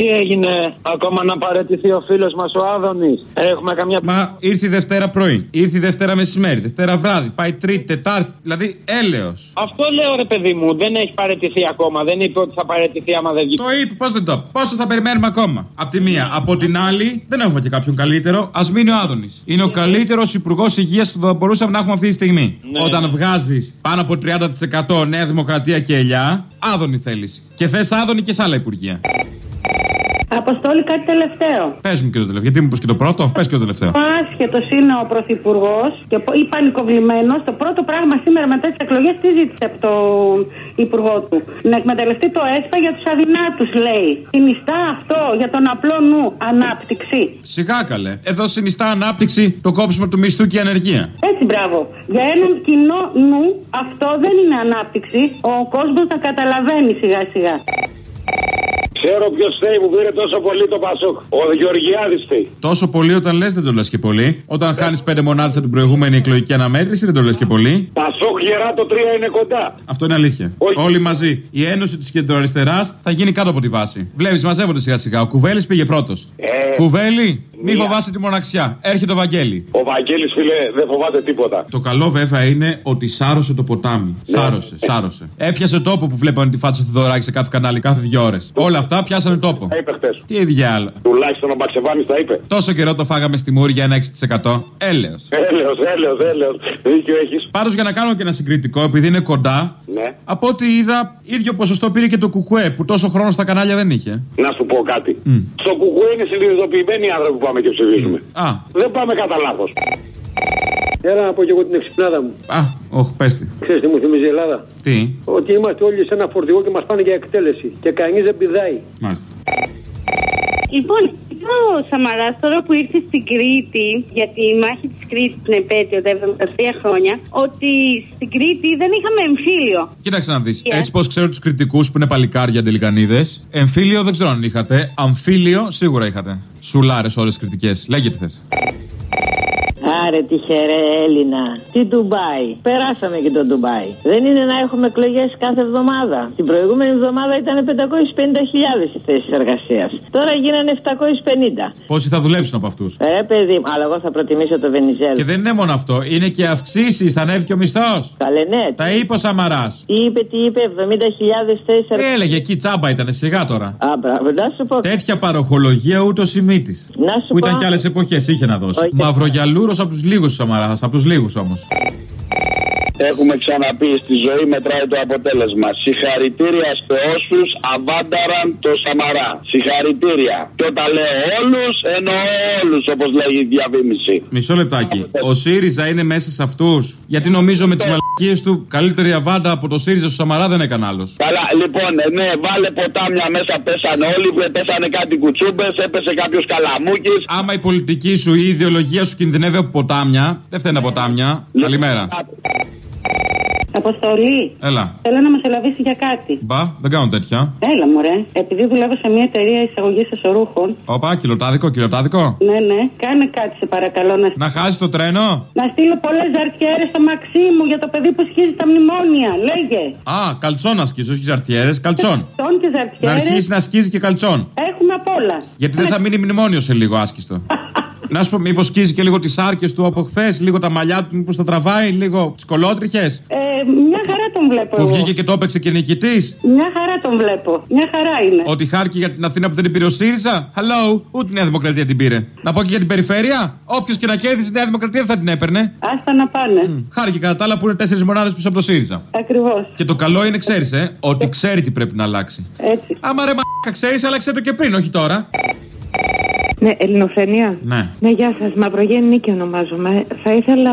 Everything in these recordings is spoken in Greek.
Τι έγινε, ακόμα να παρετηθεί ο φίλος μας ο Άδωνης; Έχουμε καμιά. Μα ήρθε η Δευτέρα πρωί, ήρθε η Δευτέρα μεσημέρι, Δευτέρα βράδυ, πάει Τρίτη, Τετάρτη, δηλαδή έλεος. Αυτό λέω ρε παιδί μου, δεν έχει παρετηθεί ακόμα. Δεν είπε ότι θα παρετηθεί άμα δεν βγει. Το είπε, πώς δεν το είπε. Πόσο θα περιμένουμε ακόμα; Απ' τη μία. Από την άλλη, δεν έχουμε και κάποιον καλύτερο. Α μείνει ο Άδωνης. Είναι ο καλύτερος υπουργός υγείας που θα μπορούσαμε να έχουμε αυτή τη στιγμή. Ναι. Όταν βγάζεις πάνω από 30% Νέα Δημοκρατία και ελιά, Άδωνη θέλεις. Και θες Άδωνη και σε άλλα υπουργεία. Αποστόλη, κάτι τελευταίο. Πες μου και το τελευταίο. Γιατί μου είπε και το πρώτο, πες και το τελευταίο. Ο άσχετος είναι ο πρωθυπουργός και πο- ή πανικοβλημένος. Το πρώτο πράγμα σήμερα μετά τις εκλογές τι ζήτησε από τον υπουργό του; Να εκμεταλλευτεί το ΕΣΠΑ για τους αδυνάτους, λέει. Συνιστά αυτό για τον απλό νου ανάπτυξη. Σιγά καλέ. Εδώ συνιστά ανάπτυξη το κόψιμο του μισθού και η ανεργία. Έτσι, μπράβο. Για έναν κοινό νου αυτό δεν είναι ανάπτυξη. Ο κόσμος να καταλαβαίνει σιγά σιγά. Ξέρω ποιος θέλει που πήρε τόσο πολύ το Πασόκ. Ο Γεωργιάδης θέλει. Τόσο πολύ όταν λες δεν το λες και πολύ. Όταν χάνεις πέντε μονάδες από την προηγούμενη εκλογική αναμέτρηση δεν το λες και πολύ. Πασόκ γερά το 3 είναι κοντά. Αυτό είναι αλήθεια. Όχι. Όλοι μαζί. Η ένωση της κεντροαριστεράς θα γίνει κάτω από τη βάση. Βλέπεις, μαζεύονται σιγά σιγά. Ο Κουβέλης πήγε πρώτος. Ε, Κουβέλη, μη μία. φοβάσαι τη μοναξιά. Έρχεται ο Βαγγέλη. Ο Βαγγέλης φίλε δεν φοβάται τίποτα. Το καλό βέβαια είναι ότι σάρωσε το ποτάμι. Σάρωσε, σάρωσε. Έπιασε τόπο που βλέπανε τη φάτσα του Θοδωράκη σε κάθε κανάλι κάθε δύο ώρες. Όλα αυτά πιάσανε τόπο. Τα είπε χτε. Τι διάλα. Τουλάχιστον ο Μπαξεβάνης τα είπε. Τόσο καιρό το φάγαμε στη Μούρη για ένα 6%. Έλεος. Έλεος, έλεος, έλεος. Δίκιο έχεις. Πάντως για να κάνω και ένα συγκριτικό, επειδή είναι κοντά, Ναι. από ό,τι είδα, ίδιο ποσοστό πήρε και το κουκουέ που τόσο χρόνο στα κανάλια δεν είχε. Να σου πω κάτι. Στο κουκουέ είναι συνειδητοποιημένοι οι άνθρωποι που πάμε και ψηφίζουμε. Α, Δεν πάμε κατά λάθος. Έλα να πω και εγώ την εξυπνάδα μου. α, όχι, πέστη. Ξέρεις τι μου θυμίζει η Ελλάδα; Τι, Ότι είμαστε όλοι σε ένα φορτηγό και μας πάνε για εκτέλεση. Και κανείς δεν πηδάει. μάλιστα. Λοιπόν, είπε ο Σαμαράς τώρα που ήρθε στην Κρήτη για τη μάχη της Κρήτης την επέτειο τα 73 χρόνια, ότι στην Κρήτη δεν είχαμε εμφύλιο. Κοίταξε να δεις. Yeah. Έτσι πώ ξέρω τους κριτικούς που είναι παλικάρια τελικανίδες. Εμφύλιο δεν ξέρω αν είχατε. Αμφίλιο σίγουρα είχατε. Σουλάρε ώρε κριτικές. Λέγε τι θες. Άρε τυχερέ Έλληνα. Τι Ντουμπάι. Περάσαμε και το Ντουμπάι. Δεν είναι να έχουμε εκλογές κάθε εβδομάδα. Την προηγούμενη εβδομάδα ήταν 550.000 οι θέσεις εργασίας. Τώρα γίνανε 750. Πόσοι θα δουλέψουν από αυτούς; Ε, παιδί μου, αλλά εγώ θα προτιμήσω το Βενιζέλο. Και δεν είναι μόνο αυτό. Είναι και αυξήσεις. Θα ανέβει και ο μισθός. Καλέ, ναι. Τα είπε ο Σαμαράς. Τι είπε, τι είπε, 70.000 θέσεις Τι εργασία. έλεγε εκεί, τσάμπα ήταν, σιγά τώρα. Α, μπράβο, να σου πω. Τέτοια παροχολογία ούτως η μύτης. Να σου Που ήταν πω- και άλλες εποχές, είχε να δώσει. Όχι. Μαυρογιαλούρος από τους λίγους Σαμαρά. Από τους λίγους όμως. Έχουμε ξαναπεί στη ζωή μετράει το αποτέλεσμα. Συγχαρητήρια σε όσους αβάνταραν το Σαμαρά. Συγχαρητήρια. Και όταν λέω όλους, εννοώ όλους όπως λέγει η διαβίμηση. Μισό λεπτάκι. Ο ΣΥΡΙΖΑ είναι μέσα σε αυτούς; Γιατί νομίζω με τι μαλακίε του καλύτερη αβάντα από το ΣΥΡΙΖΑ στο Σαμαρά δεν έκανε άλλος. Καλά, λοιπόν, ε, ναι, βάλε ποτάμια μέσα, πέσανε όλοι, βρε, πέσανε κάτι κουτσούμπες, έπεσε κάποιος καλαμούκι. Άμα η πολιτική σου ή η ιδεολογία σου κινδυνεύει από ποτάμια, δεν φταίνε ποτάμια. Καλημέρα. Αποστολή. Έλα. Θέλω να μας ελαβήσει για κάτι. Μπα, δεν κάνω τέτοια. Έλα, μωρέ. Επειδή δουλεύω σε μια εταιρεία εισαγωγής εσωρούχων. Όπα, κιλοτάδικο, κιλοτάδικο. Ναι, ναι. Κάνε κάτι, σε παρακαλώ. Να, Να χάσει το τρένο. να στείλω πολλές ζαρτιέρες στο μαξί μου για το παιδί που σχίζει τα μνημόνια. Λέγε. Α, καλτσόν να σκίζει, όχι ζαρτιέρες, καλτσόν. Τόν και Να ζαρτιέρε. αρχίσει να σκίζει και καλτσόν. Έχουμε απ' όλα. Γιατί δεν θα μείνει μνημόνιο σε λίγο άσκιστο. Να σου πω, μήπως σκίζει και λίγο τις άρκε του από χθες, λίγο τα μαλλιά του, μήπως τα τραβάει, λίγο τις κολότριχες. Ε, μια χαρά τον βλέπω. Που εγώ. βγήκε και το έπαιξε και νικητής; Μια χαρά τον βλέπω. Μια χαρά είναι. Ότι χάρηκε για την Αθήνα που δεν την πήρε ο ΣΥΡΙΖΑ; Hello, ούτε η Νέα Δημοκρατία την πήρε. Να πω και για την περιφέρεια. Όποιος και να κέρδισε η Νέα Δημοκρατία δεν θα την έπαιρνε. Άστα να πάνε. Χάρηκε κατά τα άλλα που είναι τέσσερις μονάδες πίσω από το ΣΥΡΙΖΑ. Ακριβώς. Και το καλό είναι, ξέρεις, ε, ότι ξέρει τι πρέπει να αλλάξει. Έτσι. Άμα ρε μα ξέρεις, άλλαξε το και πριν, όχι τώρα. Ναι, Ελληνοφρενία. Ναι. Ναι, γεια σας. Μαυρογέννη Νίκη ονομάζομαι. Θα ήθελα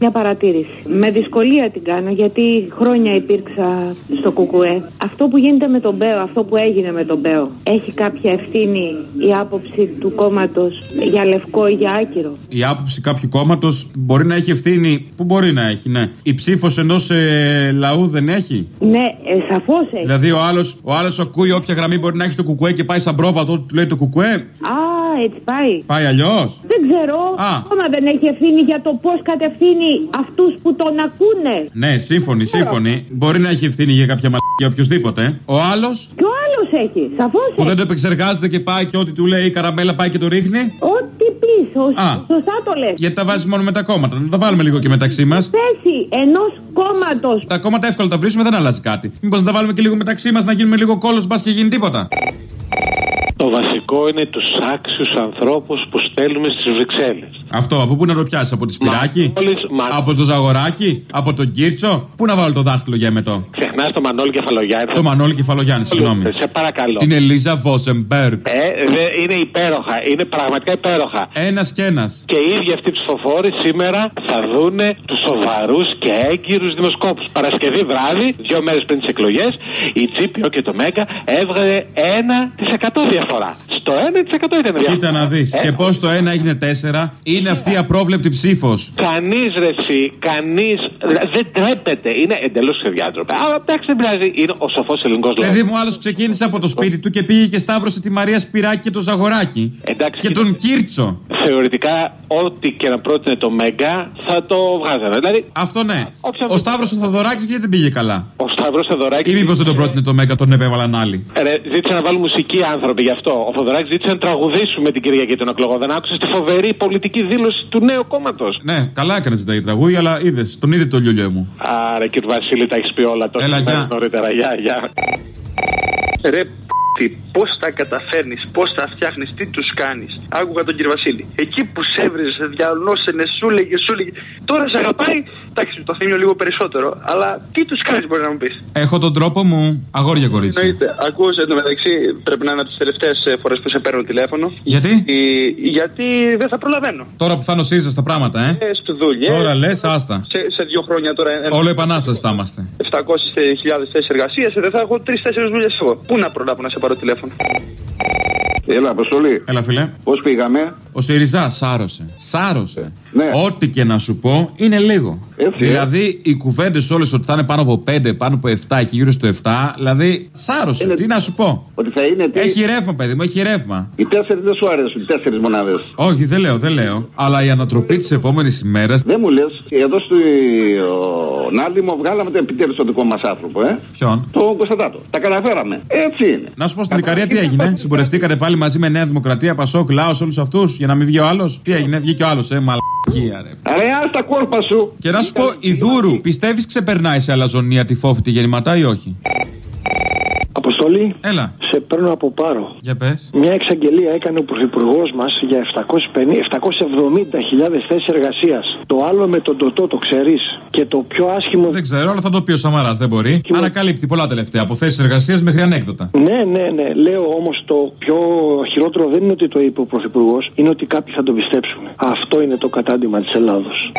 μια παρατήρηση. Με δυσκολία την κάνω γιατί χρόνια υπήρξα στο Κουκουέ. Αυτό που γίνεται με τον Μπέο, αυτό που έγινε με τον Μπέο, έχει κάποια ευθύνη η άποψη του κόμματος για λευκό ή για άκυρο; Η άποψη κάποιου κόμματος μπορεί να έχει ευθύνη; Πού μπορεί να έχει, ναι. Η ψήφος ενός ε, λαού δεν έχει; Ναι, ε, σαφώς έχει. Δηλαδή ο άλλος ο άλλος ακούει όποια γραμμή μπορεί να έχει το κουκουέ και πάει σαν πρόβατο ότι του λέει το κουκουέ. Α, έτσι πάει. Πάει αλλιώς; Δεν ξέρω. Α. Ακόμα δεν έχει ευθύνη για το πώς κατευθύνει αυτούς που τον ακούνε. Ναι, σύμφωνοι, σύμφωνοι. Μπορεί να έχει ευθύνη για κάποια μαλακία οποιοδήποτε. Ο άλλος; Και ο άλλος έχει. Σαφώς Που δεν το επεξεργάζεται και πάει και ό,τι του λέει η καραμπέλα πάει και το ρίχνει; Ό,τι πεις. Α. Σωστά το λες. Γιατί τα βάζεις μόνο με τα κόμματα. Να τα βάλουμε λίγο και μεταξύ μας. Θέση ενός κόμματος. Τα κόμματα εύκολα τα βρίσκουμε, δεν αλλάζει κάτι. Μήπως να τα βάλουμε και λίγο μεταξύ μας να γίνουμε λίγο κόλος μπας και γίνει τίποτα. Το βασικό είναι τους άξιους ανθρώπους που στέλνουμε στις Βρυξέλλες. Αυτό, από πού να το πιάσεις, από τη Σπυράκη, Μανώλης, Μα- από το Ζαγοράκι, από τον Κίρτσο. Πού να βάλω το δάχτυλο για εμετό; Ξεχνάς το Μανώλη Κεφαλογιάννη. Το Μανώλη Κεφαλογιάννη, συγγνώμη. Σε παρακαλώ. Την Ελίζα Βόζεμπεργκ. Ε, δε, είναι υπέροχα. Είναι πραγματικά υπέροχα. Ένας και ένας. Και οι ίδιοι αυτοί οι ψηφοφόροι σήμερα θα δούνε τους σοβαρούς και έγκυρους δημοσκόπους. Παρασκευή βράδυ, δύο μέρες πριν τις εκλογές, η Τζίπιο και το Μέγκα έβγαλε 1% διαφορά. Στο 1% ήταν διαφορά. Κοίτα να δεις. Ε, Και πώς το ένα έγινε 4, είναι αυτή η απρόβλεπτη ψήφος. Κανείς ρε εσύ, κανείς δεν τρέπεται. Είναι εντελώς ξεδιάτροπε. Αλλά εντάξει δεν πειράζει, είναι ο σοφός ελληνικός λαός. Δηλαδή μου άλλος ξεκίνησε από το σπίτι του και πήγε και σταύρωσε τη Μαρία Σπυράκη και το Ζαγοράκι. Εντάξει, Και τον Κίρτσο. Θεωρητικά, ό,τι και να πρότεινε το Μέγκα θα το βγάζανε. Δηλαδή, Αυτό ναι. Όποια- Ο Σταύρος ο Θοδωράκη γιατί δεν πήγε καλά; ο Σταυρό Θεοδωράκη. Ή μήπως δεν τον πρότεινε το Μέγκα, τον επέβαλαν άλλοι; Ρε, ζήτησε να βάλουν μουσική άνθρωποι γι' αυτό. Ο Θοδωράκη ζήτησε να τραγουδήσουμε την Κυριακή των εκλογών. Δεν άκουσε τη φοβερή πολιτική δήλωση του νέου κόμματος. Ναι, καλά έκανε ζητάει τραγούδια, αλλά είδες, τον είδε το λιολιό μου. Άρα, κύριε Βασίλη, τα έχεις πει όλα τόσο Έλα, μέρες γεια. νωρίτερα. Γεια, γεια. Ρε πώς τα καταφέρνεις, πώς τα φτιάχνεις, τι τους κάνεις. Άκουγα τον κύριο Βασίλη. Εκεί που σε έβριζε, σε διαλώσαινε, σου έλεγε, σου έλεγε. Τώρα σε αγαπάει. Εντάξει, το θύμιο λίγο περισσότερο. Αλλά τι τους κάνεις, μπορείς να μου πεις; Έχω τον τρόπο μου, αγόρια κορίτσι. Εννοείται. Ακούω εντωμεταξύ, πρέπει να είναι από τις τελευταίες φορές που σε παίρνω τηλέφωνο. Γιατί; Ε, γιατί δεν θα προλαβαίνω. Τώρα που θα νοσίζεσαι στα πράγματα, ε; Ε, στο δουλειέ. Τώρα λες, άστα. Σε, σε δύο χρόνια τώρα. ε, Όλο επανάσταση θα είμαστε. 700.000 θέσεις εργασίας, δεν θα έχω τρει-τέσσερι δουλειές εγώ. Πού να προλάβω να σε πάρω τηλέφωνο; Έλα, Αποστολή. Έλα, φιλέ. Πώς πήγαμε; Ο Σιριζά σάρωσε. Σάρωσε. Ναι. Ό,τι και να σου πω είναι λίγο. Έτσι, ε. δηλαδή οι κουβέντες όλες ότι θα είναι πάνω από 5, πάνω από 7, εκεί γύρω στο 7, δηλαδή σάρωσε. Είναι- Τι να σου πω. Ότι θα είναι. τι- Έχει ρεύμα, παιδί μου, έχει ρεύμα. Οι τέσσερις δεν σου αρέσουν, οι τέσσερις μονάδες. Όχι, δεν λέω, δεν λέω. Αλλά η ανατροπή της επόμενης ημέρα. Δεν μου λες, εδώ στο Νάντιμο βγάλαμε το επιτέλους το δικό μας άνθρωπο, ε. Ποιον; Το Κωνσταντάτο. Τα καταφέραμε. Έτσι είναι. Να σου πω στην Ικαρία τι έγινε. Συμπορευτήκατε πάλι μαζί με Νέα Δημοκρατία, Πασόκ, Λάος, όλους αυτούς για να μην βγει ο άλλος; Τι έγινε, βγήκε ο άλλος, ε, μαλακία, ρε. Ρε, α τα κόρπα σου. Και να σου πω, η Δούρου, πιστεύεις ξεπερνάει σε αλαζονία τη φόφητη γεννηματά ή όχι; Αποστολή, Έλα, σε παίρνω από πάρο. για πες. Μια εξαγγελία έκανε ο Πρωθυπουργός μας για 770.000 θέσεις εργασίας. Το άλλο με τον Τωτό, το ξέρεις. Και το πιο άσχημο. Δεν ξέρω, αλλά θα το πει ο Σαμαράς, δεν μπορεί. Και- Ανακαλύπτει πολλά τελευταία, από θέσεις εργασίας μέχρι ανέκδοτα. Ναι, ναι, ναι. Λέω όμως το πιο χειρότερο δεν είναι ότι το είπε ο Πρωθυπουργός, είναι ότι κάποιοι θα το πιστέψουν. Αυτό είναι το κατάντημα της Ελλάδος.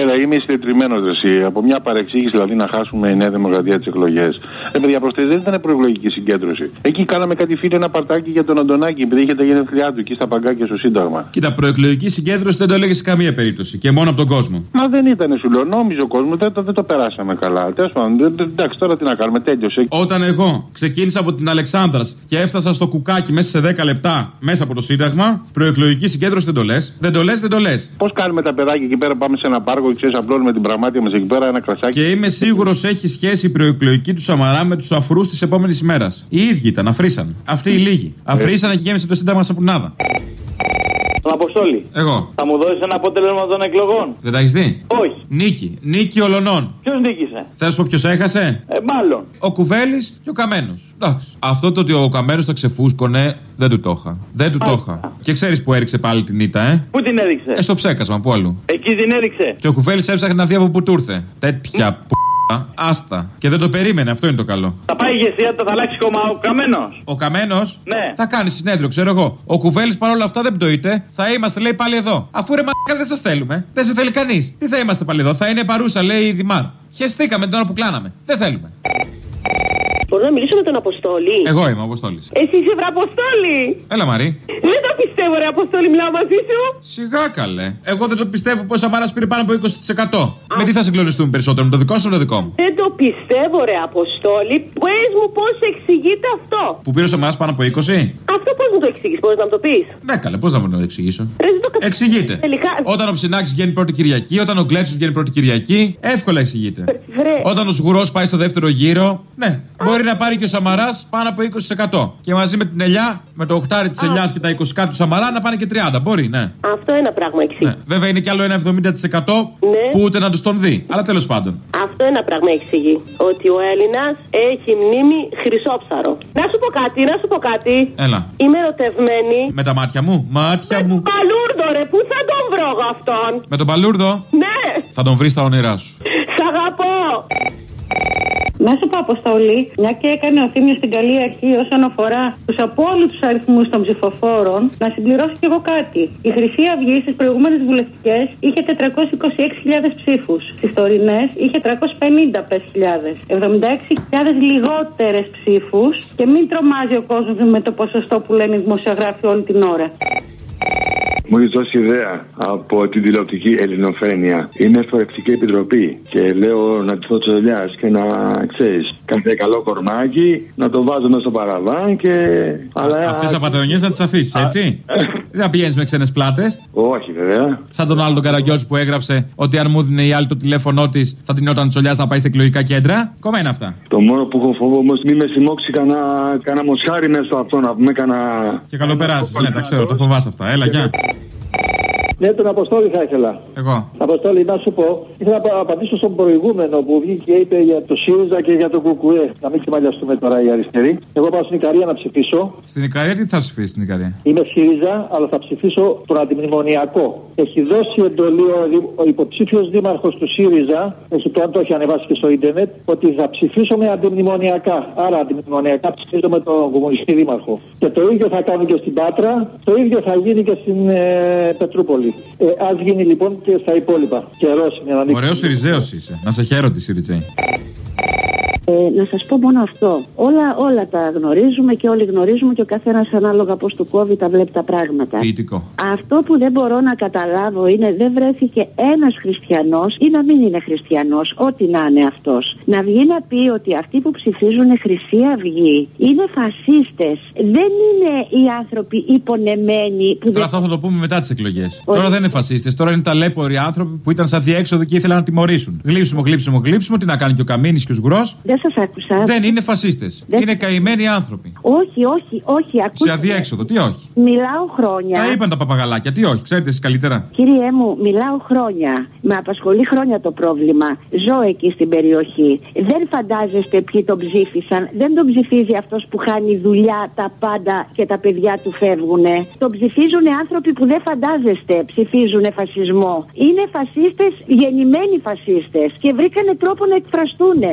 Έλα, είμαι συντετριμένο εσύ. Από μια παρεξήγηση δηλαδή να χάσουμε η Νέα Δημοκρατία τις εκλογές. Ε, παιδιά, προχτέ δεν ήταν προεκλογική συγκέντρωση. Εκεί κάναμε κάτι φίλο ένα παρτάκι για τον Αντωνάκη, επειδή είχε τα γενέθλιά του εκεί στα παγκάκια στο Σύνταγμα. Κοίτα, προεκλογική συγκέντρωση δεν το έλεγες σε καμία περίπτωση. Και μόνο από τον κόσμο. Μα δεν ήταν, σου λέω. Νόμιζε ο κόσμος, δεν, το- δεν το περάσαμε καλά. Τέλος πάντων, δεν- δεν- εντάξει, τώρα τι να κάνουμε, τέλειωσε. Όταν εγώ ξεκίνησα από την Αλεξάνδρας και έφτασα στο κουκάκι μέσα σε 10 λεπτά μέσα από το Σύνταγμα, προεκλογική συγκέντρωση δεν το λες. Δεν το λες, δεν το λες. Πώς κάνουμε τα παιδάκια εκεί πέρα, πάμε σε ένα πάρκο και ξέρεις, απλώνουμε την πραγμάτια μας εκεί πέρα, ένα κρασάκι. Και είμαι σίγουρος έχει σχέση η προεκλογική του Σαμαρά με τους αφρούς της επόμενης ημέρας. Οι ίδιοι ήταν, αφρίσαν. Αυτοί οι λίγοι. Αφρίσανε και γέμισε το Σύνταγμα σαπουνάδα. Τον Αποστόλη. Εγώ. Θα μου δώσεις ένα αποτέλεσμα των εκλογών; Δεν τα έχεις δει; Όχι. Νίκη. Νίκη ολονών. Ποιος νίκησε; Θες να σου πω ποιος έχασε; Ε, μάλλον. Ο Κουβέλης και ο Καμένος. Αυτό το ότι ο Καμένος το ξεφούσκωνε δεν του το είχα. Δεν του το είχα. Και ξέρεις που έριξε πάλι την ήττα, ε; Πού την έδειξε. Ε, στο ψέκασμα, πού αλλού. Εκεί την έδειξε. Και ο Κουβέλης έψαχνε να δει από πού του ήρθε. Τέτοια που. Άστα. Και δεν το περίμενε, αυτό είναι το καλό. Θα πάει η ηγεσία, θα αλλάξει κόμμα ο καμένος. Ο Καμένος; Ναι. θα κάνει συνέδριο, ξέρω εγώ. Ο Κουβέλης παρόλα αυτά δεν πτωείται. Θα είμαστε, λέει, πάλι εδώ. Αφού ρε μαλάκα δεν σας θέλουμε. Δεν σε θέλει κανείς. Τι θα είμαστε πάλι εδώ. Θα είναι παρούσα, λέει η Δημάρ. Χεστήκαμε την ώρα που κλάναμε. Δεν θέλουμε. Μπορώ να μιλήσω με τον Αποστόλη; Εγώ είμαι ο Αποστόλης. Εσύ είσαι βραποστόλη. Έλα, Μαρή. Δεν το πιστεύω, ρε Αποστόλη, μιλάω μαζί σου. Σιγά καλέ. Εγώ δεν το πιστεύω πως ο Σαμαράς πήρε πάνω από 20%. Με τι θα συγκλονιστούμε περισσότερο, με το δικό σου ή με το δικό μου; Δεν το πιστεύω, ρε Αποστόλη. Πες μου πώς εξηγείται αυτό. Που πήρε ο Σαμαράς πάνω από 20. Αυτό πώ μου το εξηγεί, μπορείς να μου το πεις. Ναι, καλά, πώς να μου το εξηγήσω; Ρε, δεν το κα- Εξηγείται. Τελικά. Όταν ο Ψινάκης βγαίνει πρώτη Κυριακή, όταν ο Γκλέτσο βγαίνει πρώτη Κυριακή, εύκολα εξηγείται. Βρε. Όταν ο Σγουρός πάει στο δεύτερο γύρο, ναι, μπορεί να πάρει και ο Σαμαράς πάνω από 20%. Και μαζί με την ελιά, με το 8 της ελιάς και τα 20 του Σαμαρά να πάνε και 30. Μπορεί, ναι. Αυτό ένα πράγμα εξηγεί. ναι. Βέβαια είναι κι άλλο ένα 70% που ούτε να τους τον δει. Αλλά τέλος πάντων. Αυτό ένα πράγμα εξηγεί. Ότι ο Έλληνας έχει μνήμη χρυσόψαρο. Να σου πω κάτι, να σου πω κάτι. Έλα. Είμαι ερωτευμένη. Με τα μάτια μου, μάτια μου. Παλούρδο ρε, πού θα τον βρω εγώ αυτόν; Με τον Παλούρδο; Ναι, θα τον βρεις στα όνειρά σου. σ' αγαπώ. Να σου πω, Αποστολή, μια και έκανε ο Θήμιος στην καλή αρχή όσον αφορά τους απόλυτους αριθμούς των ψηφοφόρων, να συμπληρώσω κι εγώ κάτι. Η Χρυσή Αυγή στις προηγούμενες βουλευτικές είχε 426.000 ψήφους. Στις τωρινές είχε 350.000. 76.000 λιγότερες ψήφους και μην τρομάζει ο κόσμος με το ποσοστό που λένε οι δημοσιογράφοι όλη την ώρα. Μου έχει δώσει ιδέα από την τηλεοπτική Ελληνοφρένεια. Είναι φορευτική επιτροπή και λέω να τη δώσω δουλειάς και να ξέρεις, κάθε καλό κορμάκι, να το βάζω μέσα στο παραβάν και. Αλλά. Αυτές τι απαταιωνιές να τις αφήσεις, έτσι; Δεν θα πηγαίνεις με ξένες πλάτες. Όχι, βέβαια. Σαν τον άλλο τον Καραγκιόζη που έγραψε ότι αν μου δίνει η άλλη το τηλέφωνό της θα την όταν τσολιάς να πάει στα εκλογικά κέντρα. Κομμένα αυτά. Το μόνο που έχω φόβο όμως μην με συμμόξει κανένα κανένα μοσχάρι μέσα στο αυτό να πούμε κανένα. Και καλό περάσει. Ναι, τα ξέρω, τα φοβάσαι αυτά. Έλα, γεια. Ναι, τον Αποστόλη θα ήθελα. Εγώ. Αποστόλη, να σου πω, ήθελα να απαντήσω στον προηγούμενο που βγήκε και είπε για το ΣΥΡΙΖΑ και για το ΚΚΕ. Να μην ξεμαλιαστούμε τώρα οι αριστεροί. Εγώ πάω στην Ικαρία να ψηφίσω. Στην Ικαρία τι θα ψηφίσει στην Ικαρία; Είμαι ΣΥΡΙΖΑ, αλλά θα ψηφίσω τον αντιμνημονιακό. Έχει δώσει εντολή ο, δη- ο υποψήφιος δήμαρχος του ΣΥΡΙΖΑ, έχει το αν το έχει ανεβάσει και στο ίντερνετ, ότι θα ψηφίσω με αντιμνημονιακά. Άρα αντιμνημονιακά ψηφίζω με τον κομμουνιστή δήμαρχο. Και το ίδιο θα κάνω και στην Πάτρα, το ίδιο θα γίνει και στην ε, Πετρούπολη. Ε, Α γίνει λοιπόν και στα υπόλοιπα. Καιρός είναι να ανοίξει. Ωραίος Σιριζέος είσαι. Να σε χαίρονται, Σιριζέη. Ε, να σας πω μόνο αυτό. Όλα, όλα τα γνωρίζουμε και όλοι γνωρίζουμε και ο καθένας ανάλογα πώς του κόβει τα βλέπει τα πράγματα. Ποιητικό. Αυτό που δεν μπορώ να καταλάβω είναι δεν βρέθηκε ένας χριστιανός ή να μην είναι χριστιανός, ό,τι να είναι αυτός. Να βγει να πει ότι αυτοί που ψηφίζουν Χρυσή Αυγή είναι φασίστες. Δεν είναι οι άνθρωποι υπονεμένοι που Τώρα αυτό θα το πούμε μετά τις εκλογές. Τώρα δεν είναι φασίστες. Τώρα είναι ταλέποροι άνθρωποι που ήταν σαν διέξοδο και ήθελαν να τιμωρήσουν. Γλύψιμο, γλύψιμο, γλύψιμο. Τι να κάνει και ο Καμίνης και ο Σγουρός. Δεν σας άκουσα. Δεν είναι φασίστες. Δεν- Είναι καημένοι άνθρωποι. Όχι, όχι, όχι. Σε Ακούστε. αδιέξοδο, τι όχι; Μιλάω χρόνια. Τα είπαν τα παπαγαλάκια, τι όχι. Ξέρετε εσείς καλύτερα. Κύριέ μου, μιλάω χρόνια. Με απασχολεί χρόνια το πρόβλημα. Ζω εκεί στην περιοχή. Δεν φαντάζεστε ποιοι τον ψήφισαν. Δεν τον ψηφίζει αυτός που χάνει δουλειά, τα πάντα και τα παιδιά του φεύγουνε. Τον ψηφίζουν άνθρωποι που δεν φαντάζεστε ψηφίζουν φασισμό. Είναι φασίστες, γεννημένοι φασίστες. Και βρήκανε τρόπο να εκφραστούνε.